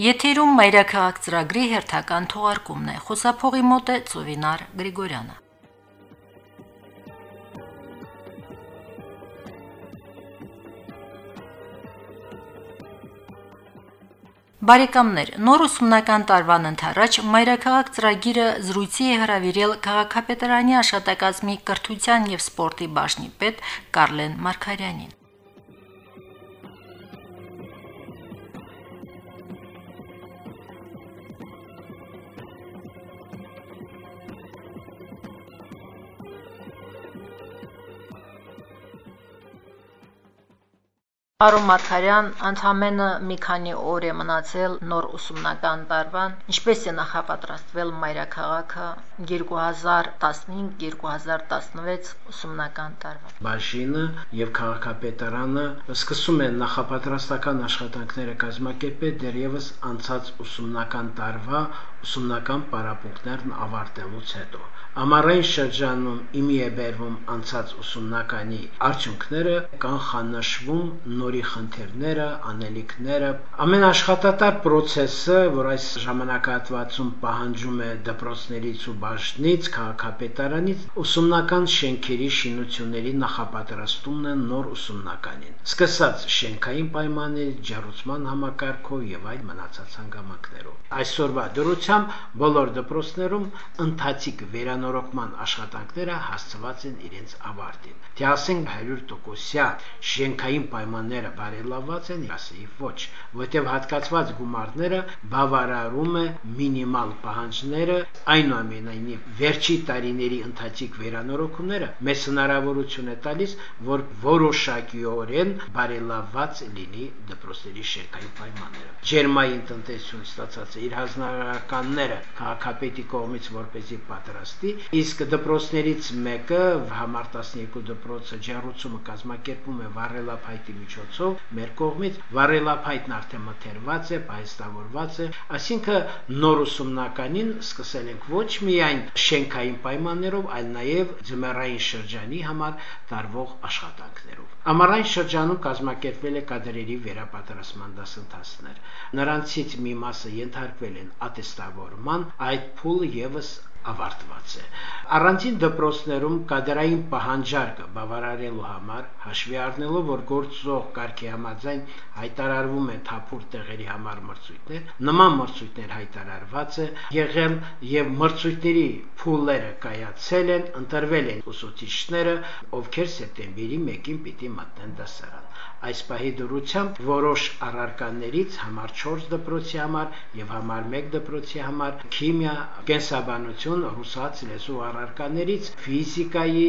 Եթերում մայրաքաղաք ծրագրի հերթական թողարկումն է։ Խոսափողի մոտ է Ծովինար Գրիգորյանը։ Բարեկամներ, նոր ուսումնական տարվան ընթരാճ Մայրաքաղաք ծրագիրը զրույցի է հրավիրել քաղաքապետարանի աշխատակազմի կրթության եւ սպորտի բաժնի պետ Կարլեն Մարկարյանին։ Արոն Մարկարյան, ընդամենը մի քանի օր է մնացել նոր ուսումնական տարվան, ինչպես է նախապատրաստվել Մայրաքաղաքը 2015-2016 ուսումնական տարվան։ Բաժինը եւ քաղաքապետարանը սկսում են նախապատրաստական աշխատանքները կազմակերպել դեռևս անցած ուսումնական տարվա ուսումնական պարապմունքներն ավարտելուց հետո։ Ամառային շրջանում իմի է բերվում անցած ուսումնականի արդյունքները, կանխանշվում նորի խնդիրները, անելիքները։ Ամենաշխատատար process-ը, որ այս ժամանակահատվածում պահանջում է դպրոցներից ու բաժնից, քաղաքապետարանից, ուսումնական շենքերի շինությունների նախապատրաստումն է նոր ուսումնականին։ Սկսած շենքային պայմանների, ջեռուցման համակարգով եւ այլ մնացած հանգամանքներով։ Այսօրվա դրությամբ բոլոր դպրոցներում ընթացիկ վերան վերանորոգման աշխատանքները հասցված են իրենց ավարտին։ Թե ասենք 100%-յա շենքային պայմանները բարելավված են, ասեի ոչ, որտեղ հատկացված գումարները բավարարում է մինիմալ պահանջները, այնուամենայնիվ վերջի տարիների ընթացիկ վերանորոգումները մեծ հնարավորություն է տալիս, որ որոշակիորեն բարելավված լինի դպրոցների շենքային պայմանները։ Ջերմային տնտեսություն ստացած է իր հանրականները քաղաքապետի կողմից որպեսի պատրաստի դեպի, իսկ դպրոցներից մեկը համար 12 դպրոցը ջեռուցումը կազմակերպում է վառելափայտի միջոցով մեր կողմից վառելափայտն արդեն մթերված է, պայստավորված է, այսինքն նոր ուսումնականին սկսել ենք ոչ միայն շենքային պայմաններով, այլ նաև ձմեռային շրջանի համար տարվող աշխատանքներով։ Ամառային շրջանում կազմակերպվել է կադրերի վերապատրաստման դասընթացներ։ Նրանցից մի մասը ենթարկվել են ատեստավորման, այդ փուլը եւս ավարտված է։ Առանցին դպրոցներում կադրային պահանջարկը բավարարելու համար հաշվի առնելով, որ գործող կարգի համաձայն հայտարարվում են թափուր տեղերի համար մրցույթներ, նման մրցույթներ հայտարարված է եղել եւ մրցույթների փուլերը կայացել են, ընտրվել են ուսուցիչները, ովքեր սեպտեմբերի 1-ին պիտի մտնեն դասարան այս պահի դրությամբ որոշ առարկաներից համար 4 դպրոցի համար եւ համար 1 դպրոցի համար քիմիա, կենսաբանություն, ռուսաց լեզու առարկաներից ֆիզիկայի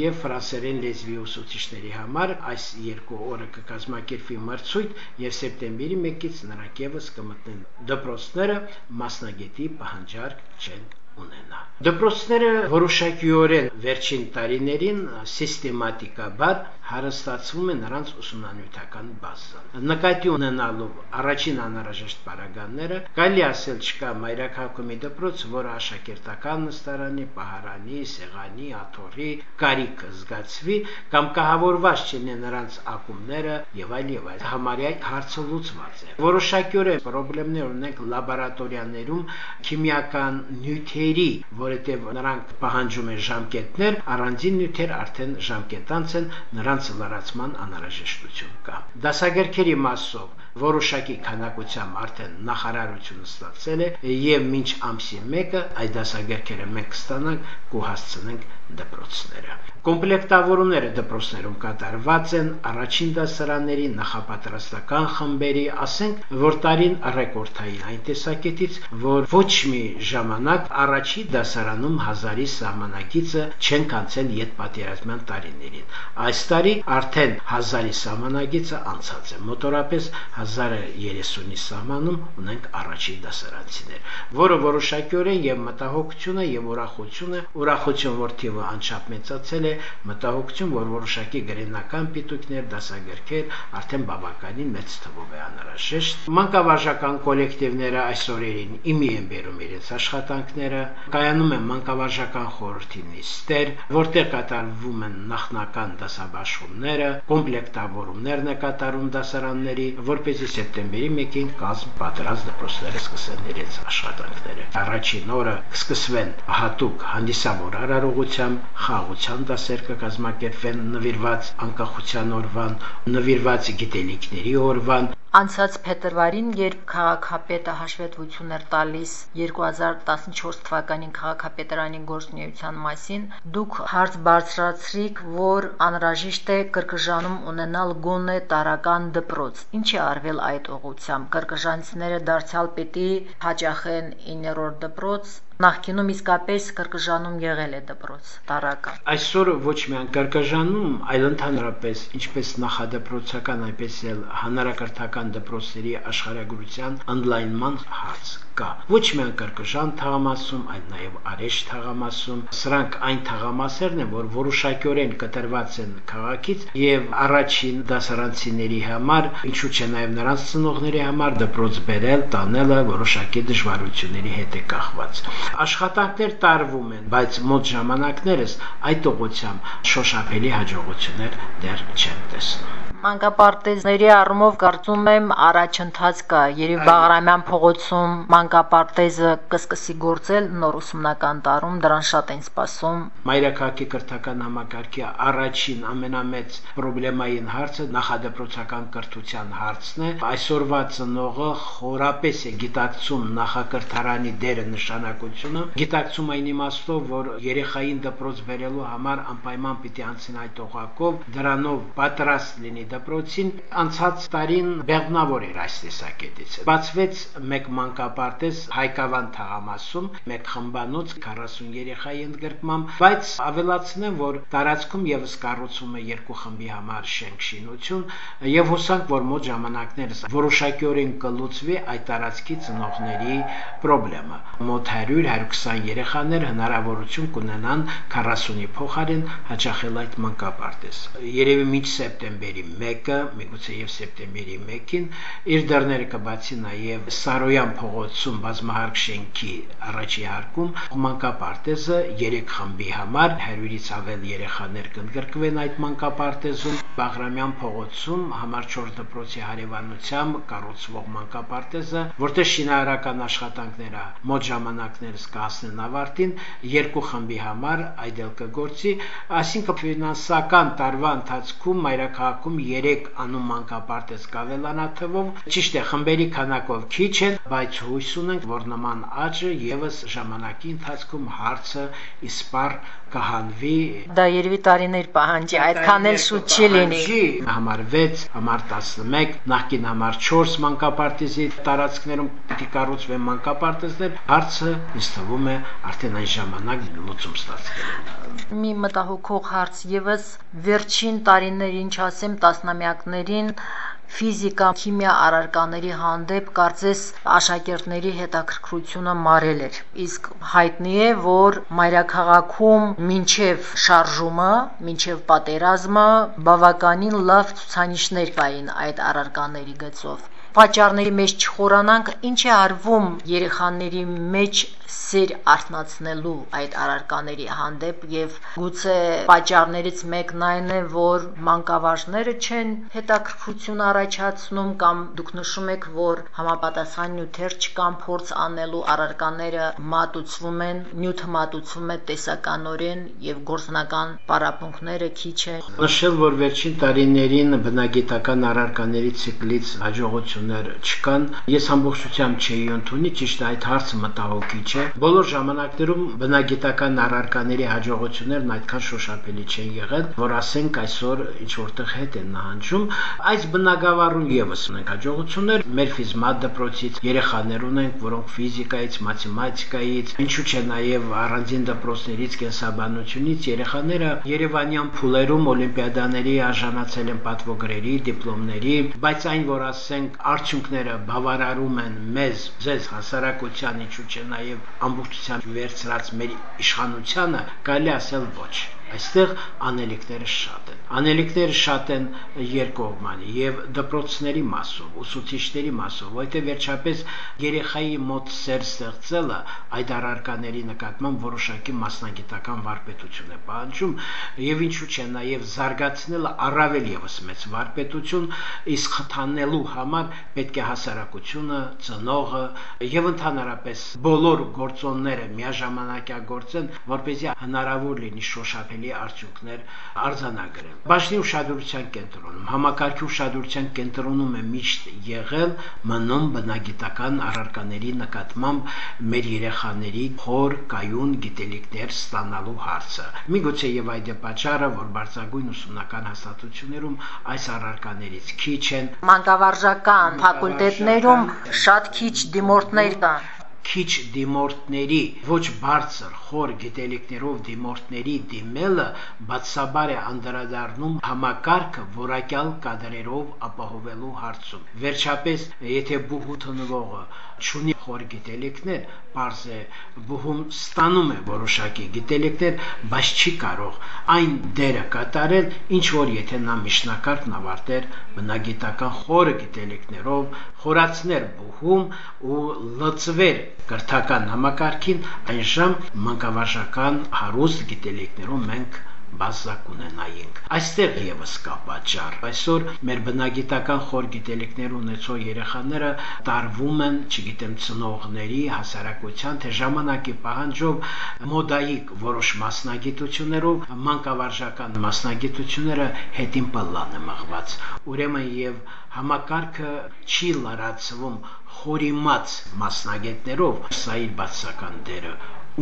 եւ ֆրանսերեն լեզվի ուսուցիչների համար այս երկու օրը կկազմակերպվի մրցույթ եւ սեպտեմբերի 1-ից նրանք եւս կմտնեն դպրոցները մասնագետի պահանջարկ չեն ունենալ։ Դպրոցները որոշակիորեն վերջին տարիներին սիստեմատիկաբար հարստացվում է նրանց ուսումնանյութական բազան։ Նկատի ունենալով առաջին անհրաժեշտ параգանները, կարելի ասել չկա մայրաքաղաքի դպրոց, որը աշակերտական նստարանի, պահարանի, սեղանի, աթոռի կարիքը զգացվի կամ կահավորված չեն նրանց ակումները եւ այլ եւ այլ։ Համարյա հարցը լուծված է։ Որոշակիորեն խնդիրներ ունենք լաբորատորիաներում քիմիական նյութի նյութերի, որովհետեւ նրանք պահանջում են ժամկետներ, առանձին նյութեր արդեն ժամկետանց են, նրանց լրացման անհրաժեշտություն կա։ Դասագրքերի մասով որոշակի քանակությամբ արդեն նախարարությունը ստացել է եւ մինչ ամսի 1-ը այդ դասագրքերը մենք կստանանք կհասցնենք դպրոցները։ Կոմպլեկտավորումները դպրոցներում կատարված են առաջին դասարանների նախապատրաստական խմբերի, ասենք, որ տարին ռեկորդային այն տեսակետից, որ ոչ մի ժամանակ առաջի դասարանում հազարի սահմանակիցը չեն կանցել յետ պատերազմյան տարիներին։ Այս տարի արդեն հազարի սահմանակիցը անցած է։ Մոտորապես 1030-ի սահմանում ունենք առաջի դասարանցիներ, որը որոշակիորեն եւ մտահոգությունը եւ ուրախությունը, ուրախություն որ թիվը անչափ մեծացել է, մտահոգություն, որ որոշակի գրենական պիտույքներ, դասագրքեր արդեն բավականին մեծ թվով է անհրաժեշտ։ Մանկավարժական կոլեկտիվները այս օրերին իմի են բերում իրենց աշխատանքները, կայանում է մանկավարժական խորհրդի նիստեր, որտեղ կատարվում են նախնական դասաբաշխումները, կոմպլեկտավորումներն է կատարում դասարանների, որպեսզի սեպտեմբերի 1-ին կազմ պատրաստ դպրոցները սկսեն իրենց աշխատանքները։ Առաջին օրը կսկսվեն հատուկ հանդիսավոր արարողությամբ, խաղաղության դասեր կկազմակերպվեն նվիրված անկախության օրվան, նվիրված գիտելիքների օրվան, Անցած փետրվարին, երբ քաղաքապետը հաշվետվություն էր տալիս 2014 թվականի քաղաքապետարանի գործունեության մասին, դուք հարց բարձրացրիք, որ անհրաժեշտ է կրկժանում ունենալ գոնե տարական դպրոց։ Ինչ է արվել այդ ուղղությամբ։ Կրկժանցիները դարձյալ պիտի հաճախեն 9-րդ դպրոց, Նախկինում իսկապես կրկժանում եղել է դպրոց տարական։ Այսօր ոչ միայն կրկժանում, այլ ընդհանրապես ինչպես նախադպրոցական, այնպես էլ հանրակրթական դպրոցների աշխարհագրության ընդլայնման հարց կա։ Ոչ միայն կրկժան թաղամասում, այլ նաև արեշ թաղամասում։ Սրանք այն թաղամասերն են, որ որոշակիորեն կտրված են քաղաքից եւ առաջին դասարանցիների համար, ինչու՞ չէ նաև նրանց ծնողների համար դպրոց բերել, տանելը որոշակի դժվարությունների հետ է կախված աշխատանքներ տարվում են, բայց մոտ ժամանակներս այդ ուղղությամբ շոշափելի հաջողություններ դեռ չեն տեսնում մանկապարտեզների առումով կարծում եմ առաջընթաց կա։ Երևի Բաղրամյան փողոցում մանկապարտեզը կսկսի գործել նոր ուսումնական տարում, դրան շատ են սպասում։ Մայրաքաղաքի կրթական համակարգի առաջին ամենամեծ խնդրեմային հարցը նախադպրոցական կրթության հարցն է։ Այսօրվա ծնողը խորապես է գիտակցում նախակրթարանի դերը նշանակությունը, գիտակցում այն իմաստով, որ երեխային դպրոց բերելու համար անպայման պիտի անցնի այդ օղակով, դրանով պատրաստ լինի դպրոցին անցած տարին բեղմնավոր էր այս տեսակետից։ Բացվեց մեկ մանկապարտեզ Հայկավան թաղամասում, մեկ խմբանոց 40 երեխայի ընդգրկմամբ, բայց ավելացնեմ, որ տարածքում եւս կառուցում է երկու խմբի համար շենք-շինություն եւ հուսանք, որ մոտ ժամանակներս որոշակիորեն կլուծվի այդ տարածքի ծնողների խնդրեմը։ Մոտ 100-120 երեխաներ հնարավորություն կունենան 40-ի փոխարեն հաճախել այդ մանկապարտեզ։ Երևի մինչ սեպտեմբերի 1-ը, միգուցե եւ սեպտեմբերի 1-ին իր դռները կբացի նաեւ Սարոյան փողոցում բազմահարկ շենքի առաջի հարկում մանկապարտեզը 3 խմբի համար 100-ից ավել երեխաներ կընդգրկվեն այդ մանկապարտեզում Բաղրամյան փողոցում համար 4 դպրոցի հարևանությամբ կառուցվող մանկապարտեզը, որտեղ շինարարական աշխատանքները մոտ ժամանակներս կհասնեն ավարտին, երկու խմբի համար այդ էլ կգործի, այսինքն ֆինանսական տարվա ընթացքում մայրաքաղաքում 3 անուն մանկապարտեզ կավելանա թվով, ճիշտ է, խմբերի քանակով քիչ են, բայց հույս ունենք, որ նման աճը եւս ժամանակի ընթացքում հարցը իսպար կհանվի դա երևի տարիներ պահանջի այդքան էլ շուտ չի լինի համար 6 համար 11 նախկին համար 4 մանկապարտեզի տարածքներում պիտի կառուցվեն մանկապարտեզներ հարցը ինձ թվում է արդեն այն ժամանակ լուծում ստացվել մի մտահոգող հարց եւս վերջին տարիներ ինչ ասեմ տասնամյակներին ֆիզիկա, քիմիա առարկաների հանդեպ կարծես աշակերտների հետաքրքրությունը մարել էր։ Իսկ հայտնի է, որ մայրաքաղաքում մինչև շարժումը, մինչև պատերազմը բավականին լավ ցուցանիշներ կային այդ առարկաների գծով պատճառների մեջ չխորանանք, ինչ է արվում երեխաների մեջ սեր արտնացնելու այդ առարկաների հանդեպ եւ գուցե պատճառներից մեկն այն է, որ մանկավարժները չեն հետաքրքրություն առաջացնում կամ դուք նշում եք, որ համապատասխան նյութեր չկան փորձ անելու առարկաները մատուցվում են, նյութը մատուցվում է տեսականորեն եւ գործնական պարապմունքները քիչ է։ Նշել, որ վերջին տարիներին բնագիտական առարկաների ցիկլից հաջողություններ չկան, ես ամբողջությամբ չէի ընդունի, ճիշտ այդ հարցը մտահոգիչ է։ Բոլոր ժամանակներում բնագիտական առարկաների հաջողություններն այդքան շոշափելի չեն եղել, որ ասենք այսօր ինչ որտեղ հետ են նահանջում։ Այս բնագավառում եւս ունենք հաջողություններ, մեր ֆիզմատ դպրոցից երեխաներ ունենք, որոնք ֆիզիկայից, մաթեմատիկայից, ինչու՞ չէ նաեւ առանձին դպրոցներից կենսաբանությունից երեխաները Երևանյան փուլերում օլիմպիադաների արժանացել են պատվոգրերի, դիպլոմների, բայց այն որ ասենք արդյունքները բավարարում են մեզ, ձեզ հասարակության ինչու՞ չէ նաեւ ամբողջությամբ վերցրած մեր իշխանությանը, կարելի ասել ոչ։ Այստեղ անելիքները շատ են։ Անելիքները շատ են երկկողմանի եւ դպրոցների մասով, ուսուցիչների մասով, որտեղ վերջապես երեխայի մոտ սեր ստեղծելը այդ առարկաների նկատմամբ որոշակի մասնագիտական վարպետություն է պահանջում եւ ինչու՞ չէ նաեւ զարգացնելը առավել եւս մեծ վարպետություն, իսկ խթանելու համար պետք է հասարակությունը, ծնողը եւ ընդհանրապես բոլոր գործոնները միաժամանակյա որպեսզի հնարավոր լինի շոշափելի արդյունքներ արձանագրել։ Բաշնի ուշադրության կենտրոնում, համակարգի ուշադրության կենտրոնում է միշտ եղել մնում բնագիտական առարկաների նկատմամբ մեր երեխաների խոր կայուն գիտելիքներ ստանալու հարցը։ Միգուցե եւ այդ է պատճառը, որ բարձրագույն ուսումնական հաստատություններում այս առարկաներից քիչ են։ Մանկավարժական ֆակուլտետներում շատ քիչ դիմորդներ կան քիչ դիմորդների ոչ բարձր խոր գիտելիքներով դիմորդների դիմելը բացաբար է անդրադառնում համակարգը որակյալ կadrերով ապահովելու հարցում վերջապես եթե բուհու տնվողը չունի խոր գիտելիքներ, པարզ է բուհում ստանում է որոշակի գիտելիքներ, բայց չի կարող այն դերը կատարել, ինչ որ եթե նա միջնակարգն ավարտեր բնագիտական խորը գիտելիքներով, խորացներ բուհում ու լծվեր կրթական համակարգին, այնժամ մանկավարժական հարուստ գիտելիքներով մենք բազակ ունենայինք։ Այստեղ եւս կա պատճառ։ Այսօր մեր բնագիտական խոր գիտելիքներ ունեցող երեխաները տարվում են, չգիտեմ, ծնողների, հասարակության, թե ժամանակի պահանջով մոդայիկ որոշ մասնագիտություններով մանկավարժական մասնագիտությունները հետին պլան է մղված։ Ուրեմն եւ համակարգը չի լարացվում խորիմաց մասնագետներով, սա իր բացական դերը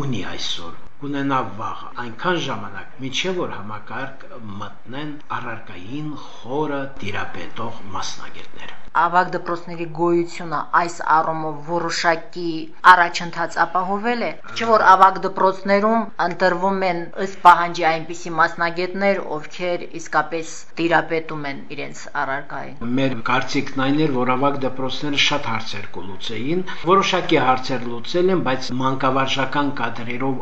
ունի այսօր կունենա վաղը այնքան ժամանակ միջև որ համակարգ մտնեն առարկային խորը տիրապետող մասնագետներ ավագ դպրոցների գոյությունը այս առումով որոշակի առաջընթաց ապահովել է չէ որ ավագ դպրոցներում ընտրվում են ըստ պահանջի այնպիսի մասնագետներ ովքեր իսկապես տիրապետում են իրենց առարկային մեր կարծիքն այն էր որ ավագ դպրոցները շատ հարցեր կլուծեին որոշակի հարցեր լուծել են բայց մանկավարժական կadrերով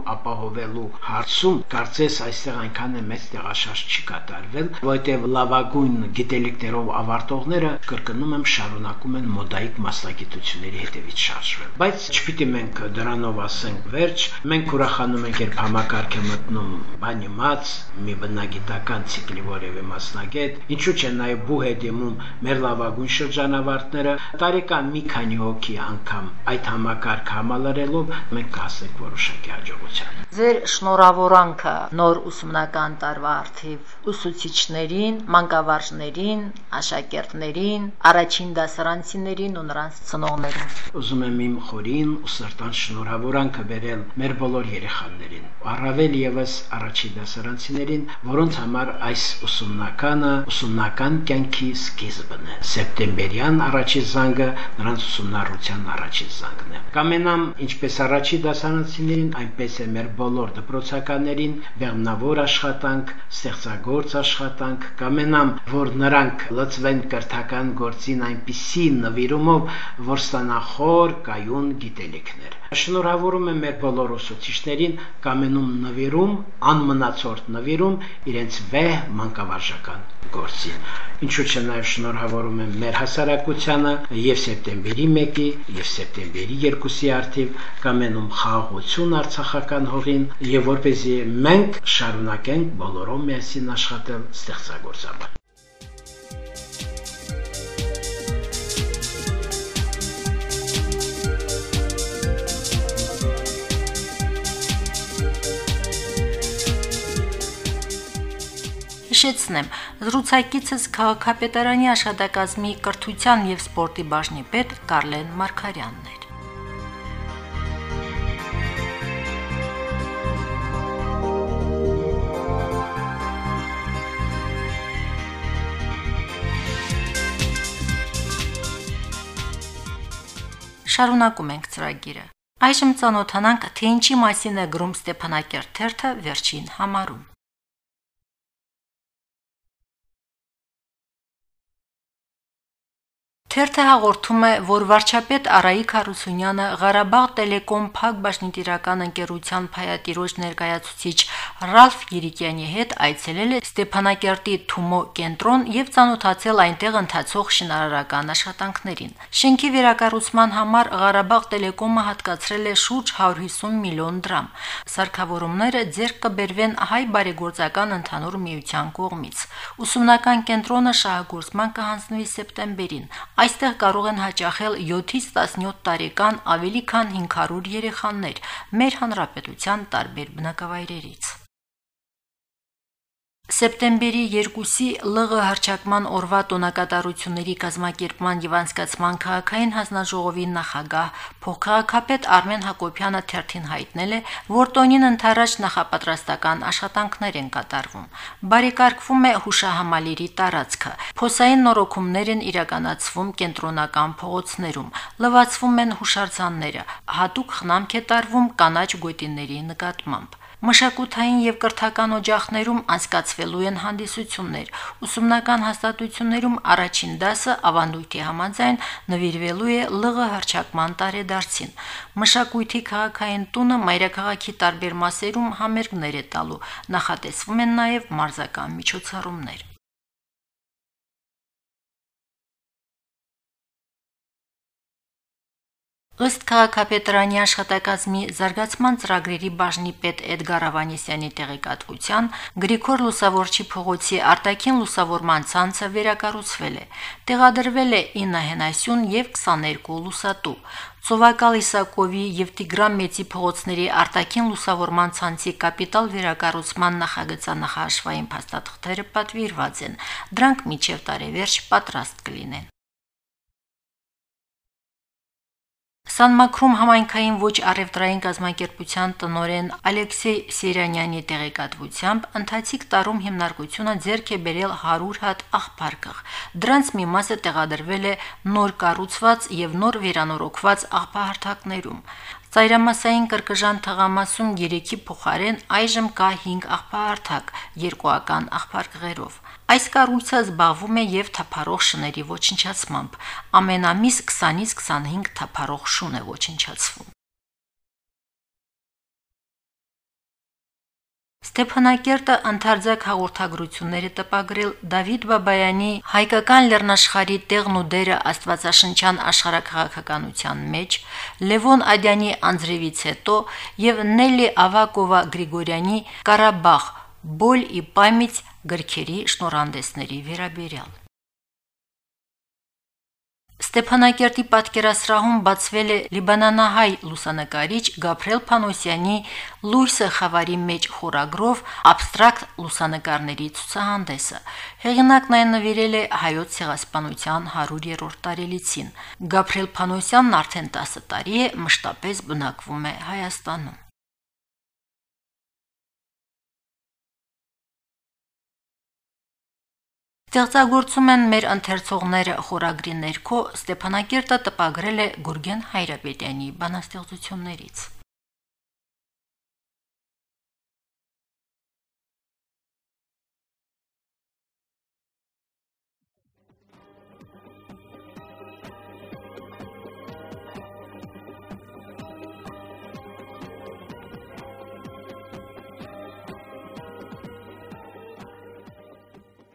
ապահովելու հարցում կարծես այստեղ այնքան է մեծ տեղաշարժ չի կատարվել որտեղ լավագույն գիտելիքներով ավարտողները կրկնում եմ շարունակում են մոդայիկ մասնագիտությունների հետևից շարժվել։ Բայց չպիտի մենք դրանով ասենք վերջ, մենք ուրախանում ենք, երբ համակարգ է մտնում բանիմաց, մի բնագիտական ցիկլի որևէ մասնագետ, ինչու՞ չէ նաև բուհ է դիմում մեր լավագույն շրջանավարտները, տարեկան մի քանի հոգի անգամ այդ համակարգ համալրելով մենք կհասնենք որոշակի հաջողության։ Ձեր շնորհավորանքը նոր ուսումնական տարվա արդիվ ուսուցիչներին, մանկավարժներին, աշակերտներին, առաջ առաջին դասարանցիներին ու նրանց ծնողներին։ Ուզում եմ իմ խորին ու սրտան շնորհավորանքը բերել մեր բոլոր երեխաներին, առավել եւս առաջին դասարանցիներին, որոնց համար այս ուսումնականը ուսումնական կյանքի սկիզբն է։ Սեպտեմբերյան առաջին զանգը նրանց ուսումնառության առաջին զանգն է։ Կամենամ ինչպես առաջի դասարանցիներին, այնպես է մեր բոլոր դպրոցականներին բեղմնավոր աշխատանք, ստեղծագործ աշխատանք, կամենամ, որ նրանք լծվեն կրթական գործին այնպիսի նվիրումով, որ ստանա խոր կայուն գիտելիքներ։ Շնորհավորում եմ մեր բոլոր ուսուցիչներին կամենում նվիրում, անմնացորդ նվիրում իրենց վեհ մանկավարժական գործին։ Ինչու՞ չէ նաև շնորհավորում եմ մեր հասարակությանը եւ սեպտեմբերի 1-ի եւ սեպտեմբերի 2-ի արդիվ կամենում խաղաղություն Արցախական հողին եւ որպեսզի մենք շարունակենք բոլորով միասին աշխատել ստեղծագործաբար։ Հիշեցնեմ, զրուցակիցս քաղաքապետարանի աշխատակազմի կրթության եւ սպորտի բաժնի պետ Կարլեն Մարկարյանն էր։ Շարունակում ենք ծրագիրը։ Այժմ ծանոթանանք, թե ինչի մասին է գրում Ստեփանակերտ թերթը վերջին համարում։ Թերթը հաղորդում է, որ վարչապետ Արայիկ Հարությունյանը Ղարաբաղ Տելեկոմ Փակ Բաշնիտիրական ընկերության փայատիրոջ ներկայացուցիչ Ռալֆ Երիկյանի հետ այցելել է Ստեփանակերտի Թումո կենտրոն եւ ցանոթացել այնտեղ ընթացող շինարարական աշխատանքներին։ Շենքի վերակառուցման համար Ղարաբաղ Տելեկոմը հատկացրել է շուրջ 150 միլիոն դրամ։ Սարքավորումները ձեռք կբերվեն հայ բարեգործական ընդհանուր միության կողմից։ Ուսումնական կենտրոնը շահագործման կհանձնվի սեպտեմբերին։ Այստեղ կարող են հաճախել 7-ից 17 տարեկան ավելի քան 500 երեխաներ մեր հանրապետության տարբեր բնակավայրերից։ Սեպտեմբերի 2-ի ԼՂ հրճակման օրվա տոնակատարությունների կազմակերպման եւ անցկացման քաղաքային հանձնաժողովի նախագահ փոխքաղաքապետ Արմեն Հակոբյանը թերթին հայտնել է, որ տոնին ընթരാճ նախապատրաստական աշխատանքներ են կատարվում։ Բարեկարգվում է հուշահամալիրի տարածքը, փոսային նորոգումներ են իրականացվում կենտրոնական փողոցներում, լվացվում են հուշարձանները, հատուկ խնամք է տարվում կանաչ գոտիների նկատմամբ։ Մշակութային եւ կրթական օջախներում անցկացվելու են հանդիսություններ։ Ուսումնական հաստատություններում առաջին դասը ավանդույթի համաձայն նվիրվելու է ԼՂ հրճակման տարեդարձին։ Մշակույթի քաղաքային տունը մայրաքաղաքի տարբեր մասերում համերգներ է տալու։ Նախատեսվում են նաեւ մարզական միջոցառումներ։ Ըստ քաղաքապետարանի աշխատակազմի զարգացման ծրագրերի բաժնի պետ Էդգար Ավանեսյանի տեղեկատվության Գրիգոր Լուսավորչի փողոցի արտաքին լուսավորման ցանցը վերակառուցվել է։ Տեղադրվել է 9 հենասյուն եւ 22 լուսատու։ Ծովակալ Իսակովի եւ Տիգրան Մեծի փողոցների արտաքին լուսավորման ցանցի կապիտալ վերակառուցման նախագծանախաշվային փաստաթղթերը պատվիրված են։ Դրանք միջև տարեվերջ պատրաստ կլինեն։ Սանմակրում համայնքային ոչ առևտրային գազམ་ակերպության տնորեն Ալեքսեյ Սիրանյանի տեղեկատվությամբ ընթացիկ տարում հիմնարկությունը ձեռք է բերել 100 հատ աղբարկղ։ Դրանց մի մասը տեղադրվել է նոր կառուցված եւ նոր վերանորոգված աղբահարթակներում։ Ծայրամասային կրկժան թղամասում 3-ի փոխարեն այժմ կա 5 աղբահարթակ երկուական աղբարկղերով։ Այս կառույցը զբաղվում է եւ թափառող շների ոչնչացմամբ։ Ամենամիս 20-ից 25 թափառող շուն է ոչնչացվում։ Ստեփանակերտը ընդարձակ հաղորդագրությունները տպագրել Դավիթ Բաբայանի հայկական լեռնաշխարի տեղն ու դերը Աստվածաշնչյան աշխարհակաղակականության մեջ, Լևոն Ադյանի անձրևից հետո եւ Նելի Ավակովա Գրիգորյանի Կարաբախ Բոլ ի պամից գրքերի շնորհանդեսների վերաբերյալ Ստեփանակերտի պատկերասրահում բացվել է լիբանանահայ լուսանկարիչ Գաբրիել Փանոսյանի Լույսը խավարի մեջ խորագրով абստրակտ լուսանկարների ցուցահանդեսը։ Հեղինակն այն նվիրել է հայոց ցեղասպանության 100-րդ տարելիցին։ Գաբրիել Փանոսյանն արդեն 10 տարի է մշտապես բնակվում է Հայաստանում։ Ստեղծագործում են մեր ընթերցողները խորագրի ներքո Ստեփանակերտը տպագրել է Գուրգեն Հայրապետյանի բանաստեղծություններից։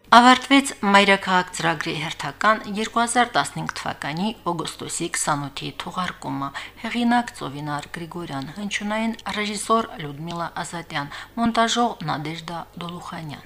Ավարտվեց Մայրաքաղաք ծրագրի հերթական 2015 թվականի օգոստոսի 28-ի թողարկումը։ Հեղինակ Ծովինար Գրիգորյան, հնչյունային ռեժիսոր Լյուդմիլա Ազատյան, մոնտաժող Նադեժդա Դոլուխանյան։